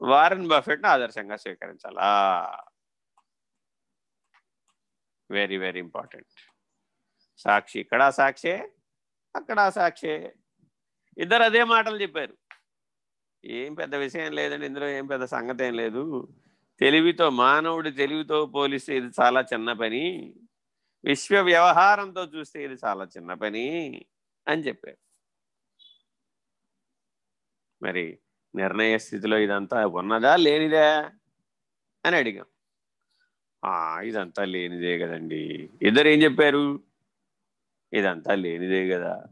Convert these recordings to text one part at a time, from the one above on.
Warren బఫెట్ను ఆదర్శంగా స్వీకరించాలా. వెరీ వెరీ ఇంపార్టెంట్ సాక్షి ఇక్కడ సాక్షే అక్కడ సాక్షే. ఇద్దరు అదే మాటలు చెప్పారు. ఏం పెద్ద విషయం లేదండి ఇందులో ఏం పెద్ద సంగతి ఏం లేదు. తెలివితో మానవుడి తెలివితో పోలిస్తే ఇది చాలా చిన్న పని. విశ్వ వ్యవహారంతో చూస్తే ఇది చాలా చిన్న పని అని చెప్పారు. మరి నిర్ణయ స్థితిలో ఇదంతా ఉన్నదా లేనిదా అని అడిగాం. ఇదంతా లేనిదే కదండి. ఇద్దరు ఏం చెప్పారు? ఇదంతా లేనిదే కదా.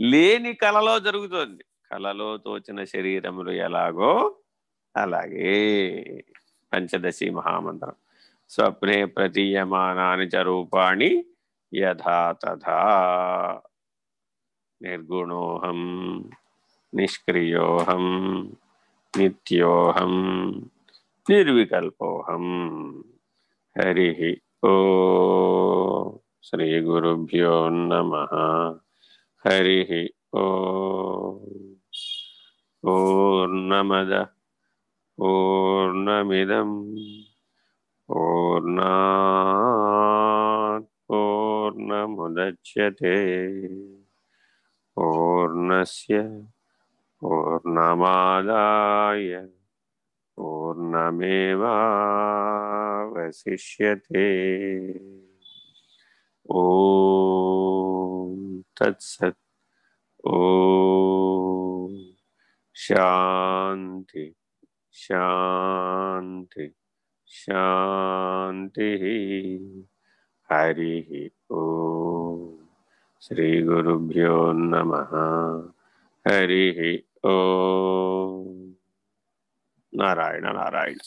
లేని కళలో జరుగుతోంది. కళలో తోచిన శరీరములు ఎలాగో అలాగే పంచదశి మహామంత్రం. స్వప్నే ప్రతీయమానాని చ రూపాణి యథాతథా నిర్గుణోహం. నిష్క్రియోహం నిత్యోహం నిర్వికల్పోహం. హరి ఓ శ్రీ గురుభ్యో నమ. హరి ఓర్ణమద ఓర్ణమిదం పూర్ణమిదం పూర్ణముద్యతే. పూర్ణస్య पूर्णमादाय पूर्णमेवावशिष्यते। ॐ तत्सत्। ॐ शान्ति शान्ति शान्तिः। हरिः ॐ। श्रीगुरुभ्यो नमः। हरिः నారాయణ నారాయణ.